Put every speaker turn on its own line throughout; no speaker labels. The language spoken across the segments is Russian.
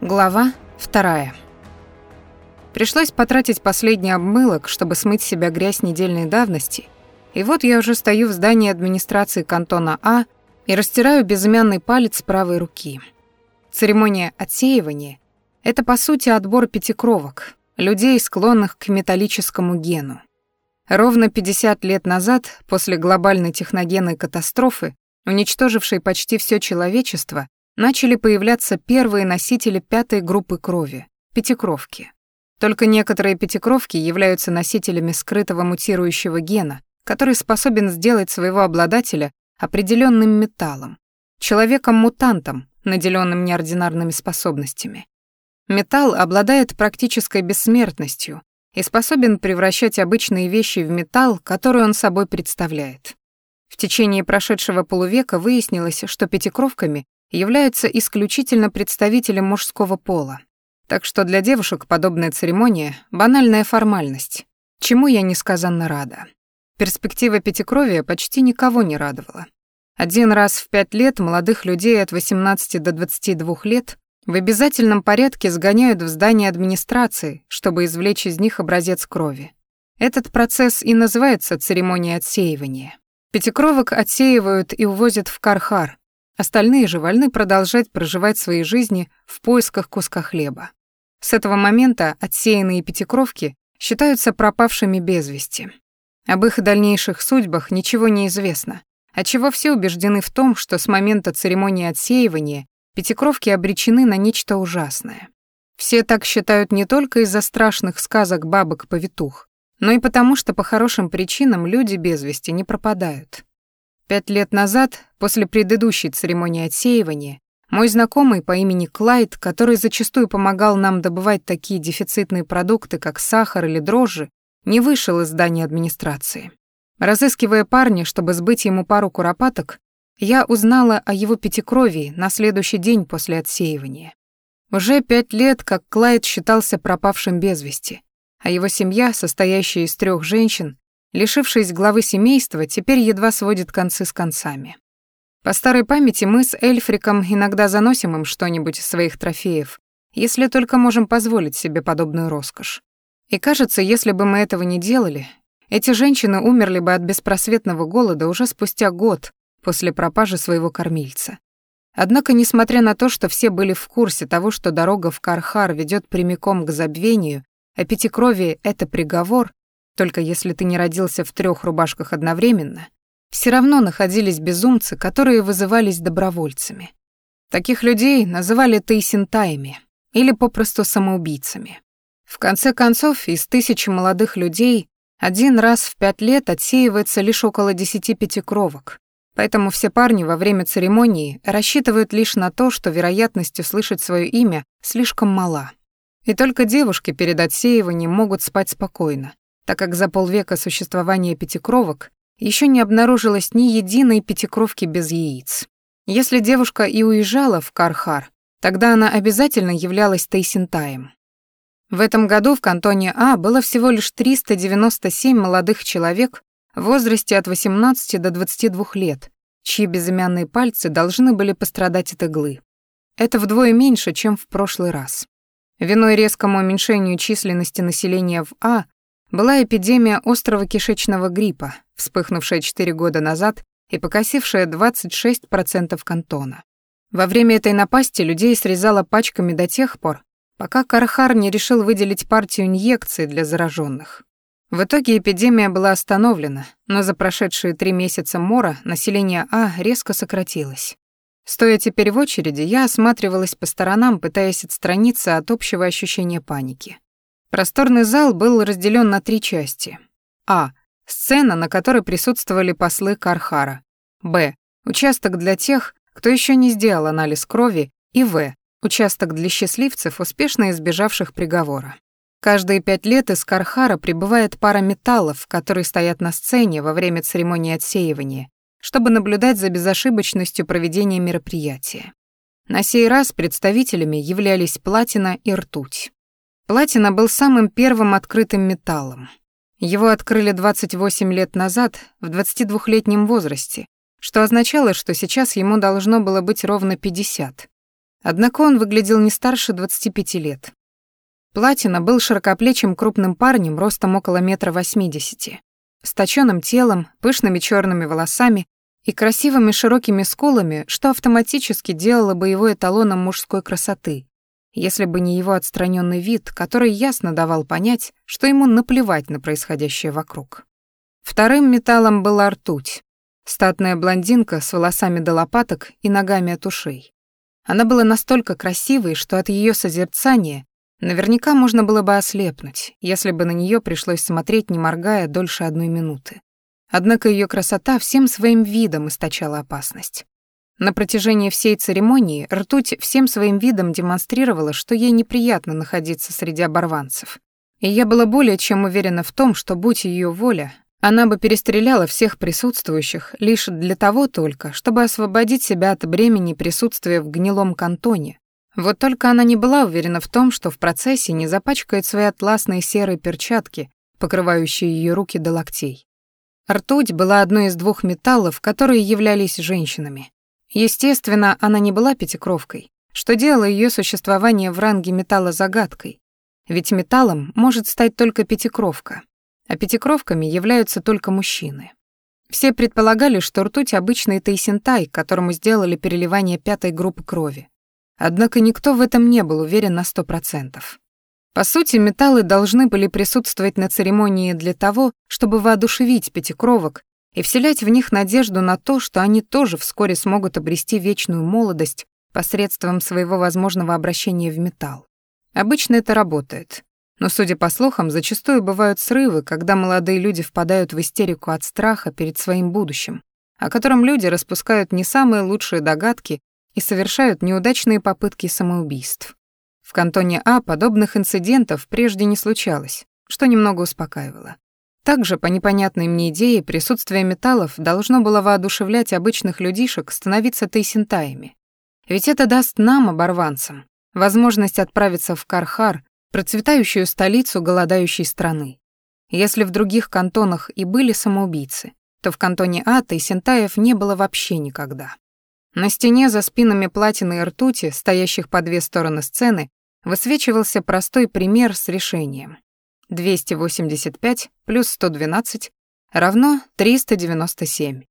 Глава вторая. Пришлось потратить последний обмылок, чтобы смыть себя грязь недельной давности, и вот я уже стою в здании администрации кантона А и растираю безымянный палец правой руки. Церемония отсеивания — это, по сути, отбор пятикровок, людей, склонных к металлическому гену. Ровно 50 лет назад, после глобальной техногенной катастрофы, уничтожившей почти все человечество, начали появляться первые носители пятой группы крови — пятикровки. Только некоторые пятикровки являются носителями скрытого мутирующего гена, который способен сделать своего обладателя определенным металлом, человеком-мутантом, наделенным неординарными способностями. Металл обладает практической бессмертностью и способен превращать обычные вещи в металл, который он собой представляет. В течение прошедшего полувека выяснилось, что пятикровками являются исключительно представителем мужского пола. Так что для девушек подобная церемония — банальная формальность, чему я несказанно рада. Перспектива пятикровия почти никого не радовала. Один раз в пять лет молодых людей от 18 до 22 лет в обязательном порядке сгоняют в здание администрации, чтобы извлечь из них образец крови. Этот процесс и называется церемонией отсеивания. Пятикровок отсеивают и увозят в Кархар, Остальные же вольны продолжать проживать свои жизни в поисках куска хлеба. С этого момента отсеянные пятикровки считаются пропавшими без вести. Об их дальнейших судьбах ничего не известно, отчего все убеждены в том, что с момента церемонии отсеивания пятикровки обречены на нечто ужасное. Все так считают не только из-за страшных сказок бабок-повитух, но и потому, что по хорошим причинам люди без вести не пропадают. Пять лет назад, после предыдущей церемонии отсеивания, мой знакомый по имени Клайд, который зачастую помогал нам добывать такие дефицитные продукты, как сахар или дрожжи, не вышел из здания администрации. Разыскивая парня, чтобы сбыть ему пару куропаток, я узнала о его пятикровии на следующий день после отсеивания. Уже пять лет, как Клайд считался пропавшим без вести, а его семья, состоящая из трех женщин, лишившись главы семейства, теперь едва сводит концы с концами. По старой памяти мы с Эльфриком иногда заносим им что-нибудь из своих трофеев, если только можем позволить себе подобную роскошь. И кажется, если бы мы этого не делали, эти женщины умерли бы от беспросветного голода уже спустя год после пропажи своего кормильца. Однако, несмотря на то, что все были в курсе того, что дорога в Кархар ведет прямиком к забвению, а пятикровие — это приговор, только если ты не родился в трех рубашках одновременно, все равно находились безумцы, которые вызывались добровольцами. Таких людей называли тейсентаями или попросту самоубийцами. В конце концов, из тысячи молодых людей один раз в пять лет отсеивается лишь около десяти пятикровок, поэтому все парни во время церемонии рассчитывают лишь на то, что вероятность услышать свое имя слишком мала. И только девушки перед отсеиванием могут спать спокойно, так как за полвека существования пятикровок еще не обнаружилось ни единой пятикровки без яиц. Если девушка и уезжала в Кархар, тогда она обязательно являлась Тайсинтаем. В этом году в кантоне А было всего лишь 397 молодых человек в возрасте от 18 до 22 лет, чьи безымянные пальцы должны были пострадать от иглы. Это вдвое меньше, чем в прошлый раз. Виной резкому уменьшению численности населения в А была эпидемия острого кишечного гриппа, вспыхнувшая 4 года назад и покосившая 26% кантона. Во время этой напасти людей срезало пачками до тех пор, пока Кархар не решил выделить партию инъекций для зараженных. В итоге эпидемия была остановлена, но за прошедшие три месяца мора население А резко сократилось. Стоя теперь в очереди, я осматривалась по сторонам, пытаясь отстраниться от общего ощущения паники. Просторный зал был разделен на три части. А. Сцена, на которой присутствовали послы Кархара. Б. Участок для тех, кто еще не сделал анализ крови. И В. Участок для счастливцев, успешно избежавших приговора. Каждые пять лет из Кархара прибывает пара металлов, которые стоят на сцене во время церемонии отсеивания, чтобы наблюдать за безошибочностью проведения мероприятия. На сей раз представителями являлись платина и ртуть. Платина был самым первым открытым металлом. Его открыли 28 лет назад, в 22-летнем возрасте, что означало, что сейчас ему должно было быть ровно 50. Однако он выглядел не старше 25 лет. Платина был широкоплечим крупным парнем ростом около метра восьмидесяти, с точёным телом, пышными черными волосами и красивыми широкими скулами, что автоматически делало бы его эталоном мужской красоты, если бы не его отстраненный вид, который ясно давал понять, что ему наплевать на происходящее вокруг. Вторым металлом была ртуть, статная блондинка с волосами до лопаток и ногами от ушей. Она была настолько красивой, что от ее созерцания наверняка можно было бы ослепнуть, если бы на нее пришлось смотреть, не моргая, дольше одной минуты. Однако ее красота всем своим видом источала опасность. На протяжении всей церемонии ртуть всем своим видом демонстрировала, что ей неприятно находиться среди оборванцев. И я была более чем уверена в том, что, будь ее воля, она бы перестреляла всех присутствующих лишь для того только, чтобы освободить себя от бремени присутствия в гнилом кантоне. Вот только она не была уверена в том, что в процессе не запачкает свои атласные серые перчатки, покрывающие ее руки до локтей. Ртуть была одной из двух металлов, которые являлись женщинами. Естественно, она не была пятикровкой, что делало ее существование в ранге металла загадкой. Ведь металлом может стать только пятикровка, а пятикровками являются только мужчины. Все предполагали, что ртуть обычный тейсентай, которому сделали переливание пятой группы крови. Однако никто в этом не был уверен на сто процентов. По сути, металлы должны были присутствовать на церемонии для того, чтобы воодушевить пятикровок и вселять в них надежду на то, что они тоже вскоре смогут обрести вечную молодость посредством своего возможного обращения в металл. Обычно это работает. Но, судя по слухам, зачастую бывают срывы, когда молодые люди впадают в истерику от страха перед своим будущим, о котором люди распускают не самые лучшие догадки и совершают неудачные попытки самоубийств. В кантоне А подобных инцидентов прежде не случалось, что немного успокаивало. Также, по непонятной мне идее, присутствие металлов должно было воодушевлять обычных людишек становиться тейсентаями. Ведь это даст нам, оборванцам, возможность отправиться в Кархар, процветающую столицу голодающей страны. Если в других кантонах и были самоубийцы, то в кантоне А тейсентаев не было вообще никогда. На стене за спинами платины и ртути, стоящих по две стороны сцены, высвечивался простой пример с решением. 285 плюс 112 равно 397.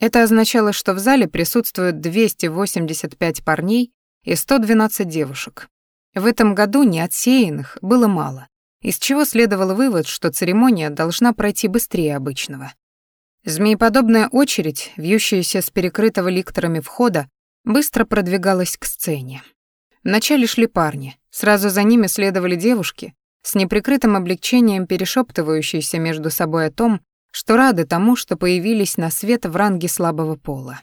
Это означало, что в зале присутствуют 285 парней и 112 девушек. В этом году неотсеянных было мало, из чего следовал вывод, что церемония должна пройти быстрее обычного. Змееподобная очередь, вьющаяся с перекрытого ликторами входа, быстро продвигалась к сцене. Вначале шли парни, сразу за ними следовали девушки, с неприкрытым облегчением перешептывающиеся между собой о том, что рады тому, что появились на свет в ранге слабого пола.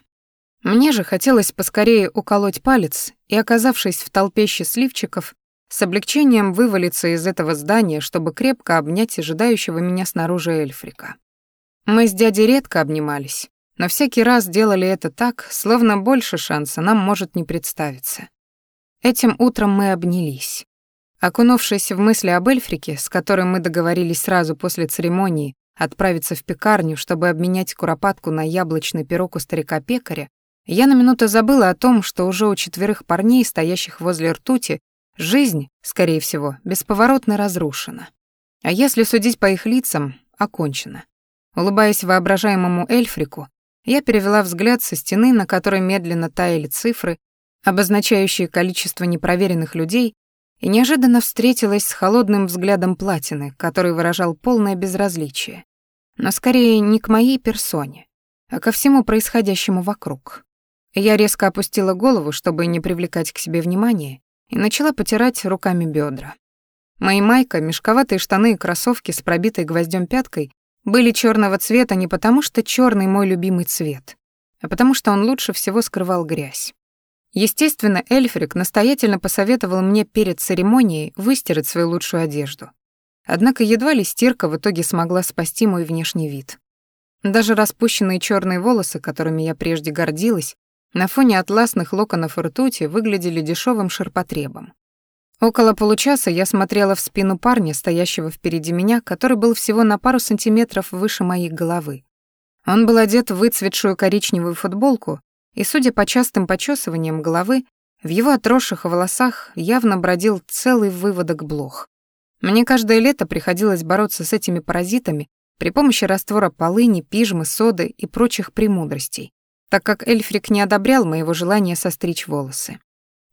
Мне же хотелось поскорее уколоть палец и, оказавшись в толпе счастливчиков, с облегчением вывалиться из этого здания, чтобы крепко обнять ожидающего меня снаружи Эльфрика. Мы с дядей редко обнимались, но всякий раз делали это так, словно больше шанса нам может не представиться. Этим утром мы обнялись. Окунувшись в мысли об Эльфрике, с которым мы договорились сразу после церемонии отправиться в пекарню, чтобы обменять куропатку на яблочный пирог у старика-пекаря, я на минуту забыла о том, что уже у четверых парней, стоящих возле ртути, жизнь, скорее всего, бесповоротно разрушена. А если судить по их лицам, окончена. Улыбаясь воображаемому Эльфрику, я перевела взгляд со стены, на которой медленно таяли цифры, обозначающие количество непроверенных людей, и неожиданно встретилась с холодным взглядом платины, который выражал полное безразличие, но скорее не к моей персоне, а ко всему происходящему вокруг. Я резко опустила голову, чтобы не привлекать к себе внимания, и начала потирать руками бедра. Мои майка, мешковатые штаны и кроссовки с пробитой гвоздем пяткой были черного цвета не потому, что черный мой любимый цвет, а потому что он лучше всего скрывал грязь. Естественно, Эльфрик настоятельно посоветовал мне перед церемонией выстирать свою лучшую одежду. Однако едва ли стирка в итоге смогла спасти мой внешний вид. Даже распущенные черные волосы, которыми я прежде гордилась, на фоне атласных локонов ртути выглядели дешевым ширпотребом. Около получаса я смотрела в спину парня, стоящего впереди меня, который был всего на пару сантиметров выше моей головы. Он был одет в выцветшую коричневую футболку и, судя по частым почесываниям головы, В его отросших волосах явно бродил целый выводок блох. Мне каждое лето приходилось бороться с этими паразитами при помощи раствора полыни, пижмы, соды и прочих премудростей, так как Эльфрик не одобрял моего желания состричь волосы.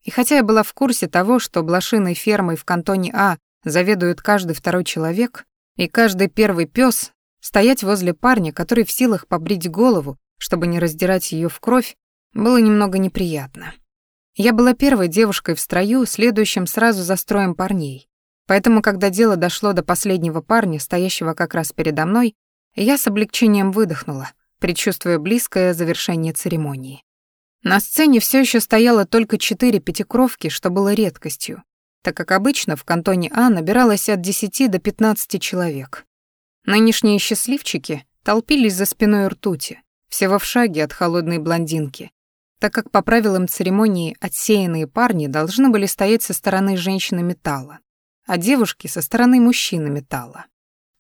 И хотя я была в курсе того, что блошиной фермой в кантоне А заведует каждый второй человек, и каждый первый пес, стоять возле парня, который в силах побрить голову, чтобы не раздирать ее в кровь, было немного неприятно. Я была первой девушкой в строю, следующим сразу за строем парней. Поэтому, когда дело дошло до последнего парня, стоящего как раз передо мной, я с облегчением выдохнула, предчувствуя близкое завершение церемонии. На сцене все еще стояло только четыре пятикровки, что было редкостью, так как обычно в кантоне А набиралось от 10 до 15 человек. Нынешние счастливчики толпились за спиной ртути, всего в шаге от холодной блондинки, так как по правилам церемонии отсеянные парни должны были стоять со стороны женщины металла, а девушки — со стороны мужчины металла.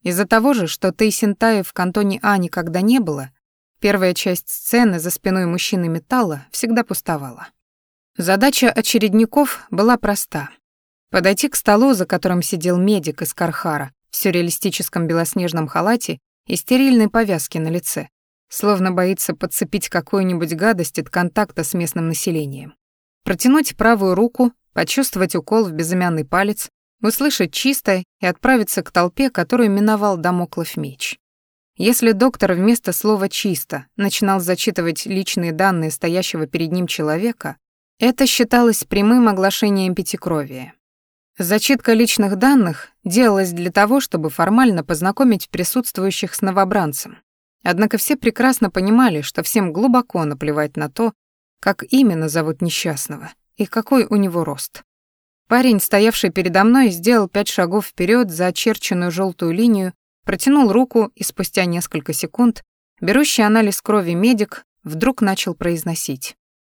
Из-за того же, что Тейсентаев в кантоне А никогда не было, первая часть сцены за спиной мужчины металла всегда пустовала. Задача очередников была проста — подойти к столу, за которым сидел медик из Кархара в сюрреалистическом белоснежном халате и стерильной повязке на лице, словно боится подцепить какую-нибудь гадость от контакта с местным населением. Протянуть правую руку, почувствовать укол в безымянный палец, услышать чисто и отправиться к толпе, которую миновал домоклов меч. Если доктор вместо слова «чисто» начинал зачитывать личные данные стоящего перед ним человека, это считалось прямым оглашением пятикровия. Зачитка личных данных делалась для того, чтобы формально познакомить присутствующих с новобранцем, Однако все прекрасно понимали, что всем глубоко наплевать на то, как именно зовут несчастного и какой у него рост. Парень, стоявший передо мной, сделал пять шагов вперед за очерченную желтую линию, протянул руку и спустя несколько секунд берущий анализ крови медик вдруг начал произносить.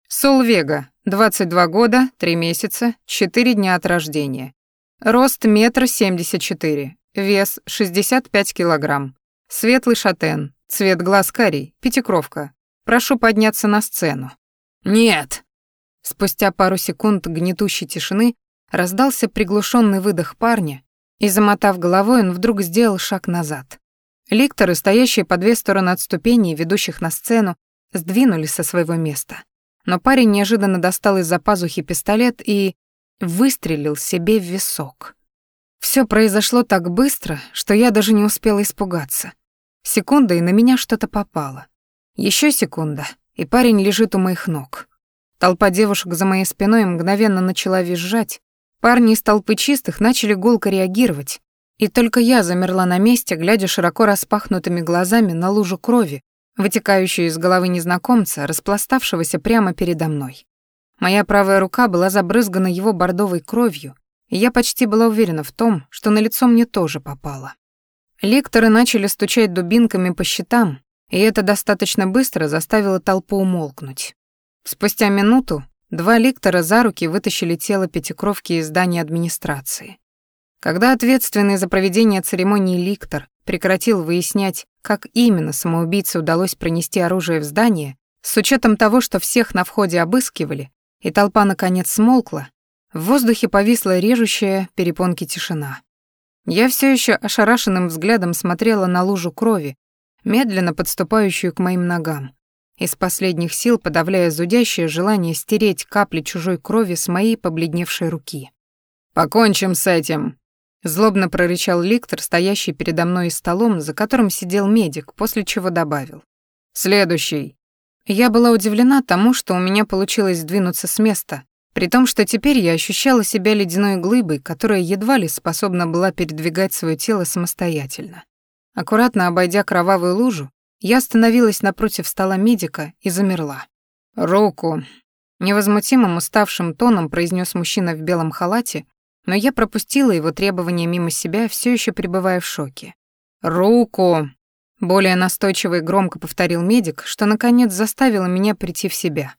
«Сол Вега, 22 года, 3 месяца, 4 дня от рождения. Рост метр семьдесят четыре, вес 65 килограмм. Светлый шатен, Цвет глаз карий, пятикровка. Прошу подняться на сцену». «Нет!» Спустя пару секунд гнетущей тишины раздался приглушенный выдох парня, и, замотав головой, он вдруг сделал шаг назад. Ликторы, стоящие по две стороны от ступеней, ведущих на сцену, сдвинулись со своего места. Но парень неожиданно достал из-за пазухи пистолет и выстрелил себе в висок. Все произошло так быстро, что я даже не успела испугаться. Секунда, и на меня что-то попало. Еще секунда, и парень лежит у моих ног. Толпа девушек за моей спиной мгновенно начала визжать. Парни из толпы чистых начали гулко реагировать. И только я замерла на месте, глядя широко распахнутыми глазами на лужу крови, вытекающую из головы незнакомца, распластавшегося прямо передо мной. Моя правая рука была забрызгана его бордовой кровью, и я почти была уверена в том, что на лицо мне тоже попало. Лекторы начали стучать дубинками по щитам, и это достаточно быстро заставило толпу умолкнуть. Спустя минуту два лектора за руки вытащили тело пятикровки из здания администрации. Когда ответственный за проведение церемонии ликтор прекратил выяснять, как именно самоубийце удалось пронести оружие в здание, с учетом того, что всех на входе обыскивали, и толпа наконец смолкла, в воздухе повисла режущая перепонки тишина. Я все еще ошарашенным взглядом смотрела на лужу крови, медленно подступающую к моим ногам, из последних сил подавляя зудящее желание стереть капли чужой крови с моей побледневшей руки. «Покончим с этим!» Злобно прорычал Ликтор, стоящий передо мной столом, за которым сидел медик, после чего добавил. «Следующий». Я была удивлена тому, что у меня получилось сдвинуться с места, при том, что теперь я ощущала себя ледяной глыбой, которая едва ли способна была передвигать свое тело самостоятельно. Аккуратно обойдя кровавую лужу, я остановилась напротив стола медика и замерла. «Руку!» Невозмутимым уставшим тоном произнес мужчина в белом халате, но я пропустила его требования мимо себя, все еще пребывая в шоке. «Руку!» Более настойчиво и громко повторил медик, что наконец заставило меня прийти в себя.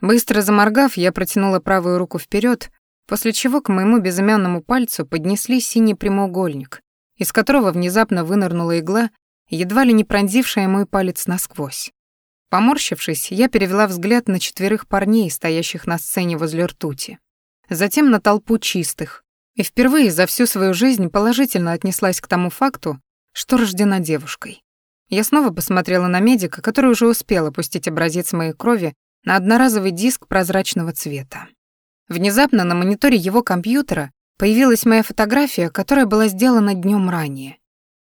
Быстро заморгав, я протянула правую руку вперед, после чего к моему безымянному пальцу поднесли синий прямоугольник, из которого внезапно вынырнула игла, едва ли не пронзившая мой палец насквозь. Поморщившись, я перевела взгляд на четверых парней, стоящих на сцене возле ртути. Затем на толпу чистых. И впервые за всю свою жизнь положительно отнеслась к тому факту, что рождена девушкой. Я снова посмотрела на медика, который уже успел опустить образец моей крови на одноразовый диск прозрачного цвета. Внезапно на мониторе его компьютера появилась моя фотография, которая была сделана днем ранее.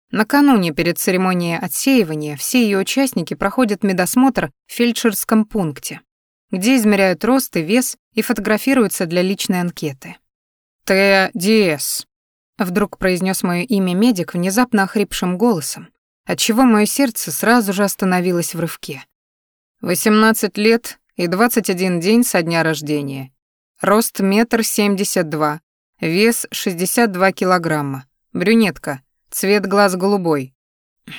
Накануне перед церемонией отсеивания все ее участники проходят медосмотр в фельдшерском пункте, где измеряют рост и вес и фотографируются для личной анкеты. «ТДС», — вдруг произнес мое имя медик внезапно охрипшим голосом, отчего мое сердце сразу же остановилось в рывке. «18 лет и 21 день со дня рождения. Рост метр семьдесят два, вес 62 килограмма, брюнетка, Цвет глаз голубой.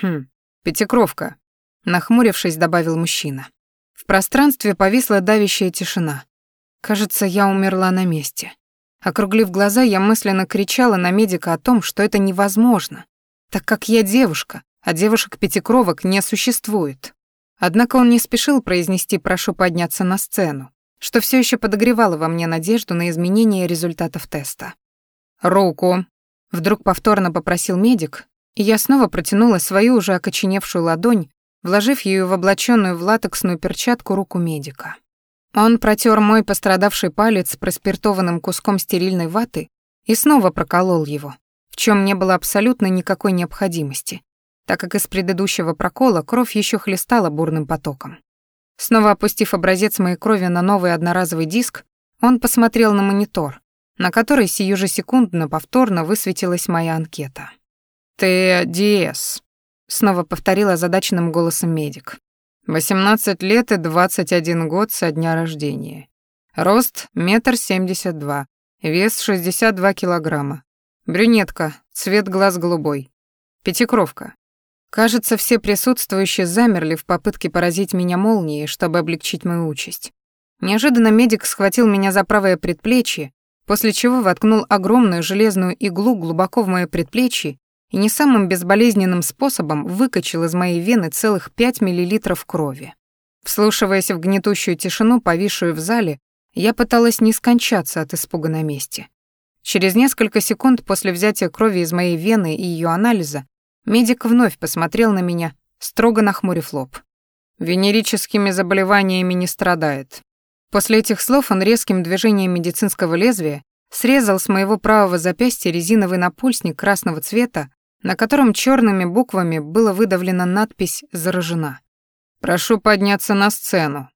Хм, пятикровка. Нахмурившись, добавил мужчина. В пространстве повисла давящая тишина. Кажется, я умерла на месте. Округлив глаза, я мысленно кричала на медика о том, что это невозможно, так как я девушка, а девушек-пятикровок не существует. Однако он не спешил произнести «прошу подняться на сцену», что все еще подогревало во мне надежду на изменение результатов теста. «Руку», Вдруг повторно попросил медик, и я снова протянула свою уже окоченевшую ладонь, вложив ее в облаченную в латексную перчатку руку медика. Он протер мой пострадавший палец проспиртованным куском стерильной ваты и снова проколол его, в чем не было абсолютно никакой необходимости, так как из предыдущего прокола кровь еще хлестала бурным потоком. Снова опустив образец моей крови на новый одноразовый диск, он посмотрел на монитор, на которой сию же секундно повторно высветилась моя анкета. «ТДС», — снова повторила задаченным голосом медик. «18 лет и 21 год со дня рождения. Рост — метр семьдесят два, вес — 62 килограмма. Брюнетка, цвет глаз голубой. Пятикровка. Кажется, все присутствующие замерли в попытке поразить меня молнией, чтобы облегчить мою участь. Неожиданно медик схватил меня за правое предплечье после чего воткнул огромную железную иглу глубоко в моё предплечье и не самым безболезненным способом выкачал из моей вены целых 5 миллилитров крови. Вслушиваясь в гнетущую тишину, повисшую в зале, я пыталась не скончаться от испуга на месте. Через несколько секунд после взятия крови из моей вены и ее анализа медик вновь посмотрел на меня, строго нахмурив лоб. «Венерическими заболеваниями не страдает. После этих слов он резким движением медицинского лезвия срезал с моего правого запястья резиновый напульсник красного цвета, на котором черными буквами было выдавлена надпись «Заражена». «Прошу подняться на сцену»,